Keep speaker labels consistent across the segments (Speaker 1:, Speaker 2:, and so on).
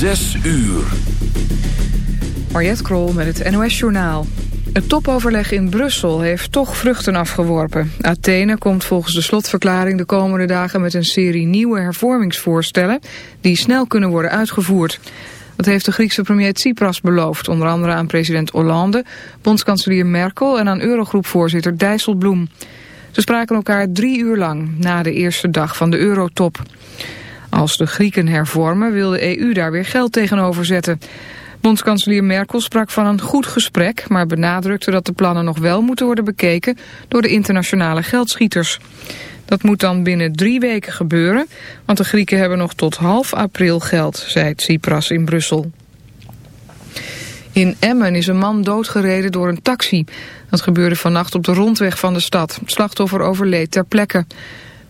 Speaker 1: Zes uur.
Speaker 2: Mariette Krol met het NOS Journaal. Het topoverleg in Brussel heeft toch vruchten afgeworpen. Athene komt volgens de slotverklaring de komende dagen met een serie nieuwe hervormingsvoorstellen die snel kunnen worden uitgevoerd. Dat heeft de Griekse premier Tsipras beloofd, onder andere aan president Hollande, bondskanselier Merkel en aan Eurogroepvoorzitter Dijsselbloem. Ze spraken elkaar drie uur lang na de eerste dag van de eurotop. Als de Grieken hervormen wil de EU daar weer geld tegenover zetten. Bondskanselier Merkel sprak van een goed gesprek, maar benadrukte dat de plannen nog wel moeten worden bekeken door de internationale geldschieters. Dat moet dan binnen drie weken gebeuren, want de Grieken hebben nog tot half april geld, zei Tsipras in Brussel. In Emmen is een man doodgereden door een taxi. Dat gebeurde vannacht op de rondweg van de stad. Het slachtoffer overleed ter plekke.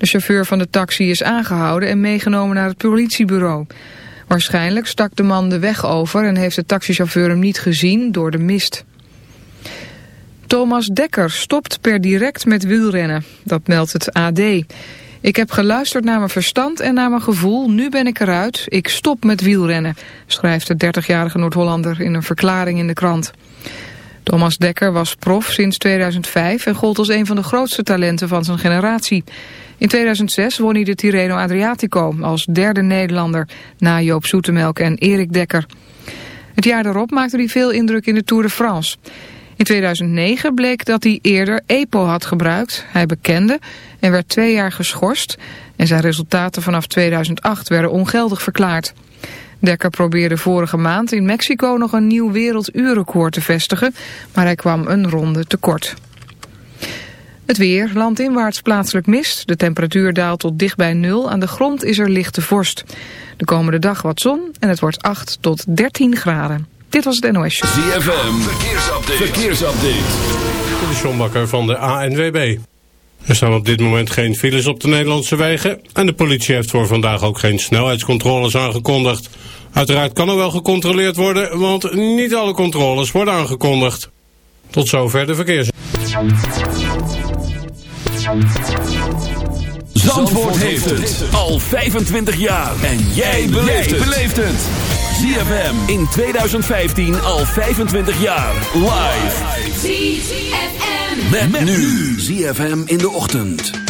Speaker 2: De chauffeur van de taxi is aangehouden en meegenomen naar het politiebureau. Waarschijnlijk stak de man de weg over en heeft de taxichauffeur hem niet gezien door de mist. Thomas Dekker stopt per direct met wielrennen. Dat meldt het AD. Ik heb geluisterd naar mijn verstand en naar mijn gevoel. Nu ben ik eruit. Ik stop met wielrennen, schrijft de 30-jarige Noord-Hollander in een verklaring in de krant. Thomas Dekker was prof sinds 2005 en gold als een van de grootste talenten van zijn generatie. In 2006 won hij de Tirreno Adriatico als derde Nederlander na Joop Zoetemelk en Erik Dekker. Het jaar daarop maakte hij veel indruk in de Tour de France. In 2009 bleek dat hij eerder EPO had gebruikt. Hij bekende en werd twee jaar geschorst en zijn resultaten vanaf 2008 werden ongeldig verklaard. Dekker probeerde vorige maand in Mexico nog een nieuw werelduurrecord te vestigen, maar hij kwam een ronde tekort. Het weer, landinwaarts plaatselijk mist. De temperatuur daalt tot dicht bij nul. Aan de grond is er lichte vorst. De komende dag wat zon en het wordt 8 tot 13 graden. Dit was het NOS Show.
Speaker 1: ZFM, verkeersupdate. verkeersupdate.
Speaker 3: De Sjombakker van de ANWB. Er staan op dit moment geen files op de Nederlandse wegen. En de politie heeft voor vandaag ook geen snelheidscontroles aangekondigd. Uiteraard kan er wel gecontroleerd worden, want niet alle controles worden aangekondigd. Tot zover de verkeers.
Speaker 1: Zandvoort heeft het al 25 jaar. En jij beleeft het. ZFM in 2015 al 25 jaar. Live. ZFM. Met, met nu. ZFM in de ochtend.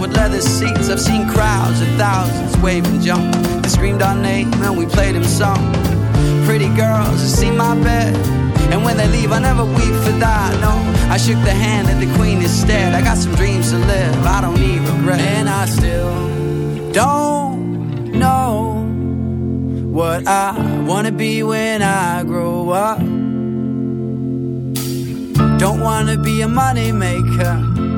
Speaker 4: with leather seats. I've seen crowds of thousands wave and jump They screamed our name and we played them song. Pretty girls that see my bed. And when they leave, I never weep for that. No, I shook the hand of the queen instead. I got some dreams to live. I don't need regret. And I still don't know what I wanna be when I grow up. Don't wanna be a money maker.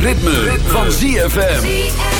Speaker 1: Ritme, van ZFM.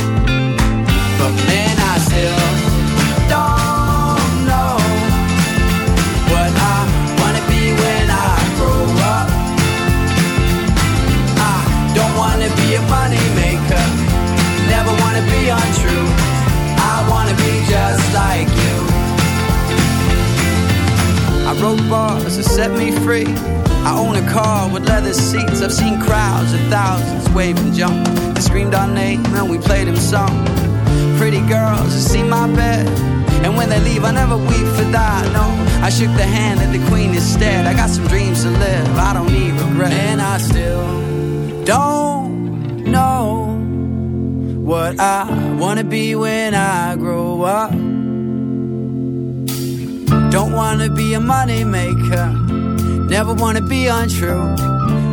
Speaker 4: thousands wave and jump. They screamed our name and we played them song. Pretty girls that see my bed. And when they leave, I never weep for that. No, I shook the hand of the queen instead. I got some dreams to live. I don't need regret. And I still don't know what I wanna be when I grow up. Don't wanna be a money maker. Never wanna be untrue.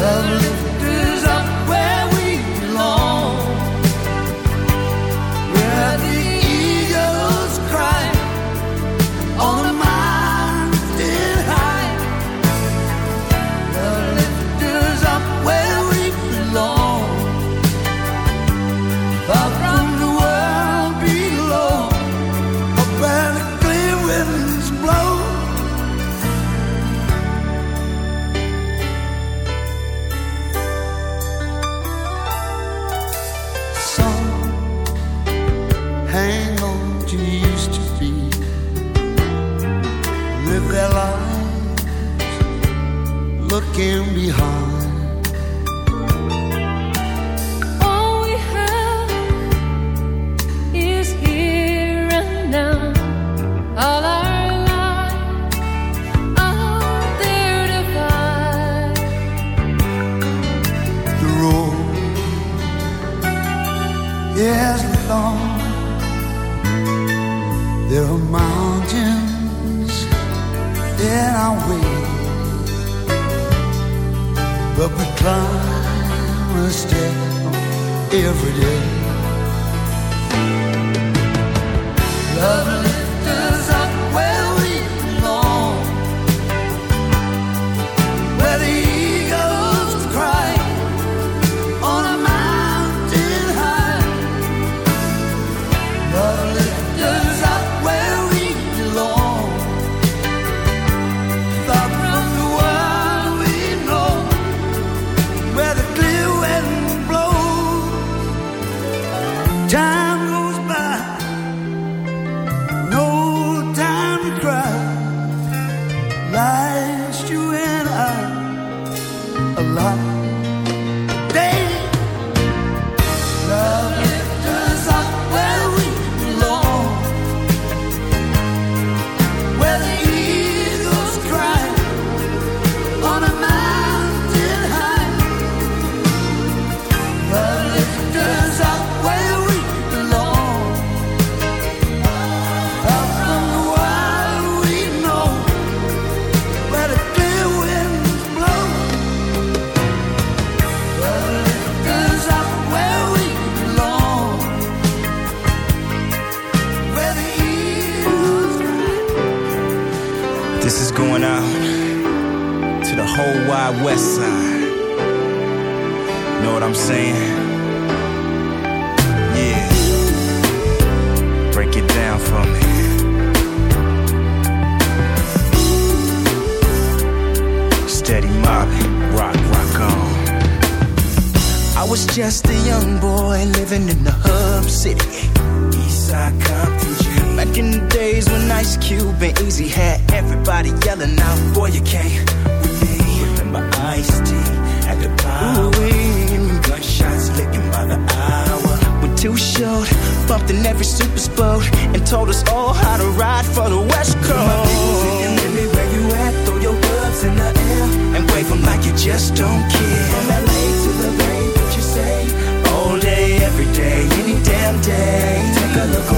Speaker 5: I've lived every day.
Speaker 4: In
Speaker 6: every super sport, and told us all how to ride for the West Coast. My people's in the where you at, throw your gloves in the air, and wave them like you just don't care. From LA to the Bay, what you say? All day, every day, any damn day. Take a look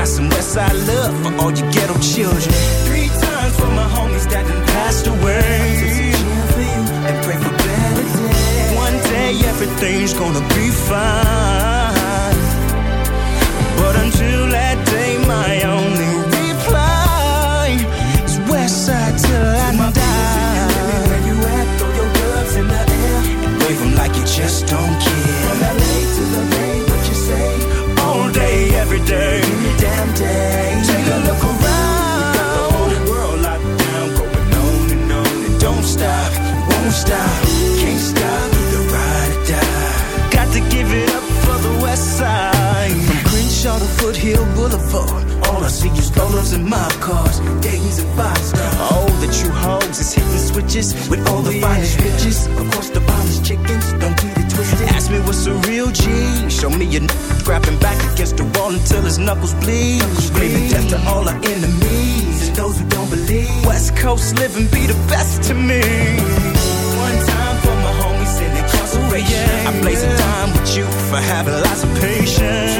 Speaker 6: Got some Westside love for all you ghetto children. Three times for my homies that done passed away. For you and pray for better days. One day everything's gonna be fine. But until that day, my only reply is Westside till I die. Where you at? Throw your gloves in the air and wave like you just don't care. From LA to the Take a look around. The whole world locked down, going on and on and don't stop, won't stop, can't stop, either ride or die. Got to give it up for the West Side. From to Foothill Boulevard, all I see is strollers and mob cars, Dayton's and five stars. All the true hoes is hitting switches with all the finest bitches. Of course, the finest chickens, don't get it twisted. Ask me what's a real G. Show me a n- grabbing back against the wall until his knuckles bleed. Screaming death to all our enemies and those who don't believe. West Coast living be the best to me. One time for my homies in incarceration. I blaze a dime with you for having lots of patience.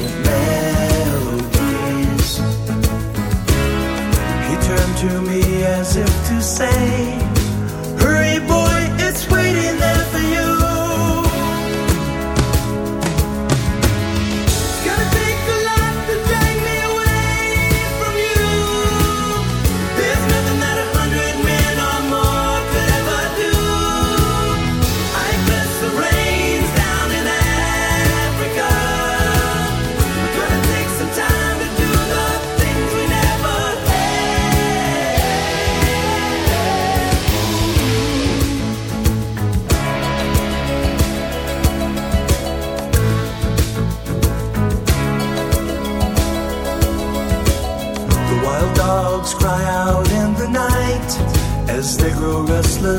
Speaker 7: melodies. He turned to me as if to say,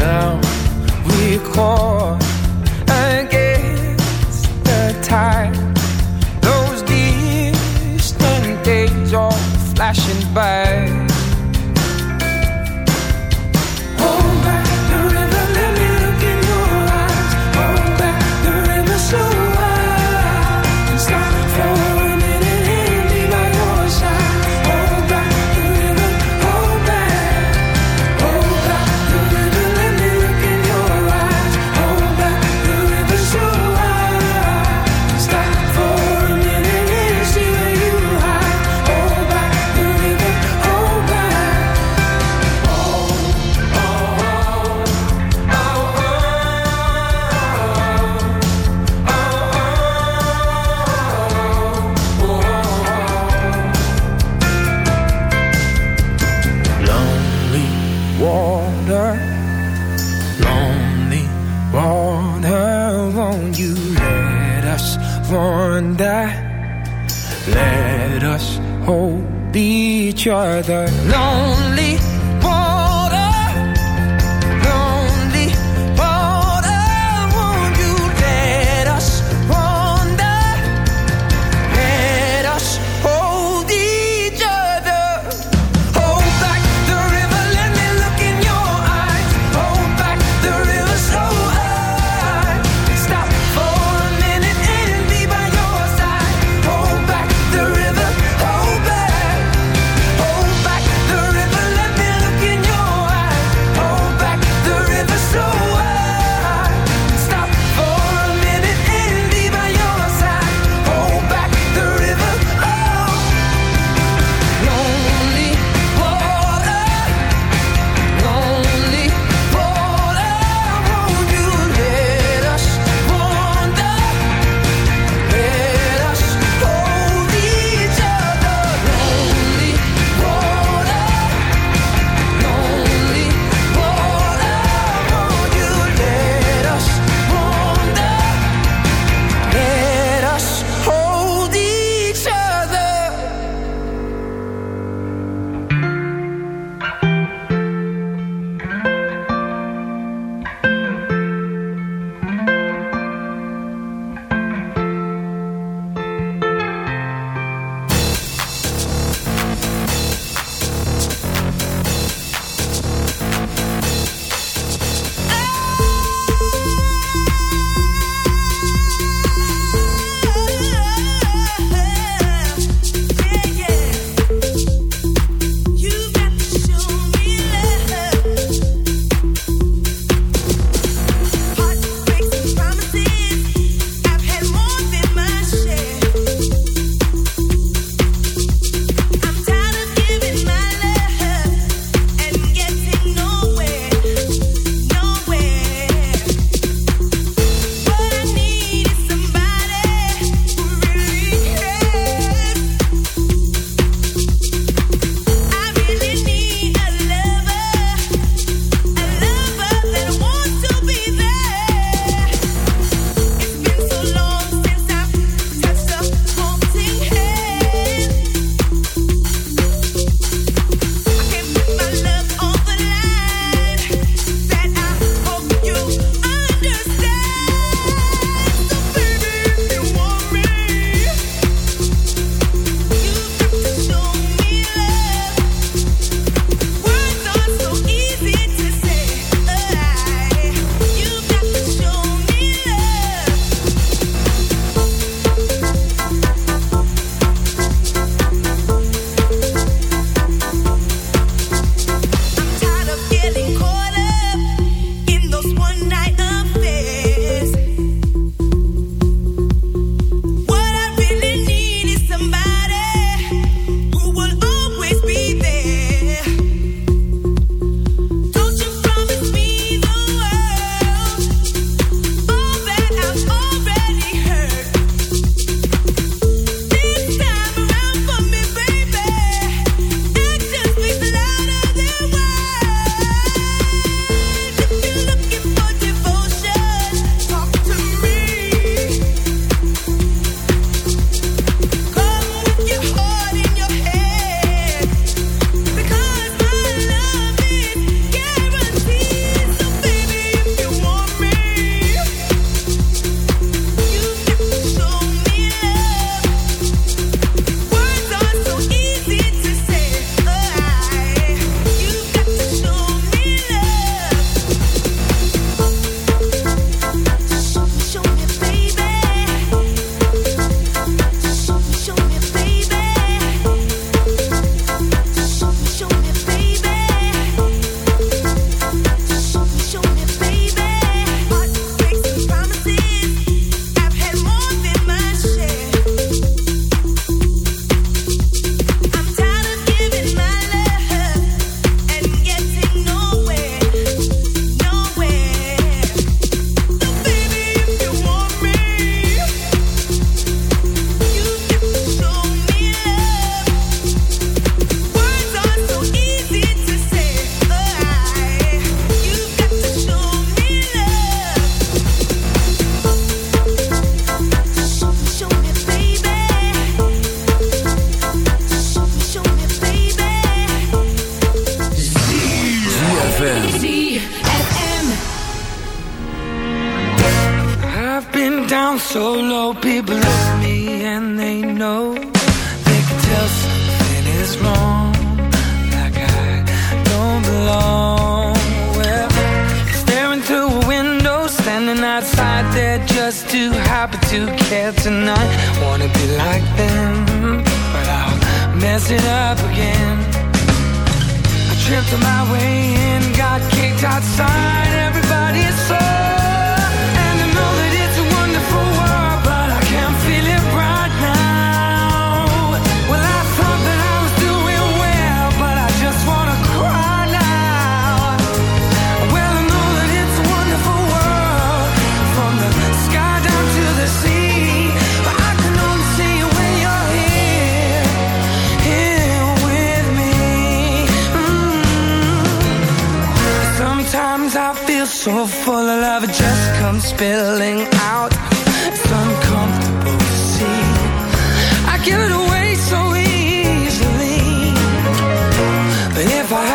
Speaker 8: now we claw against the tide. Those distant days are flashing by.
Speaker 9: Each other. Lonely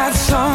Speaker 9: if I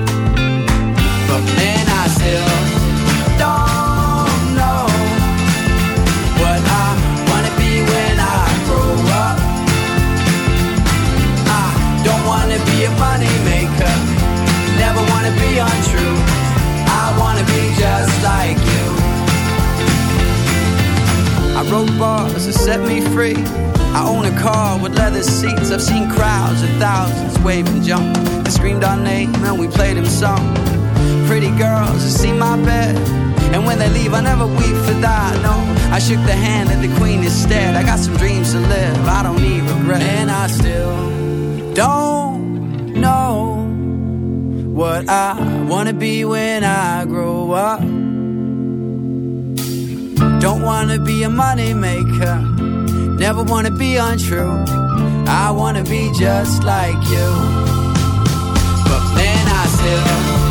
Speaker 4: wave and jump. They screamed our name and we played them song. Pretty girls that see my bed. And when they leave, I never weep for that. No, I shook the hand of the queen instead. I got some dreams to live. I don't need regret. And I still don't know what I wanna be when I grow up. Don't wanna be a money maker, never wanna be untrue. I wanna be just like you. But man, I still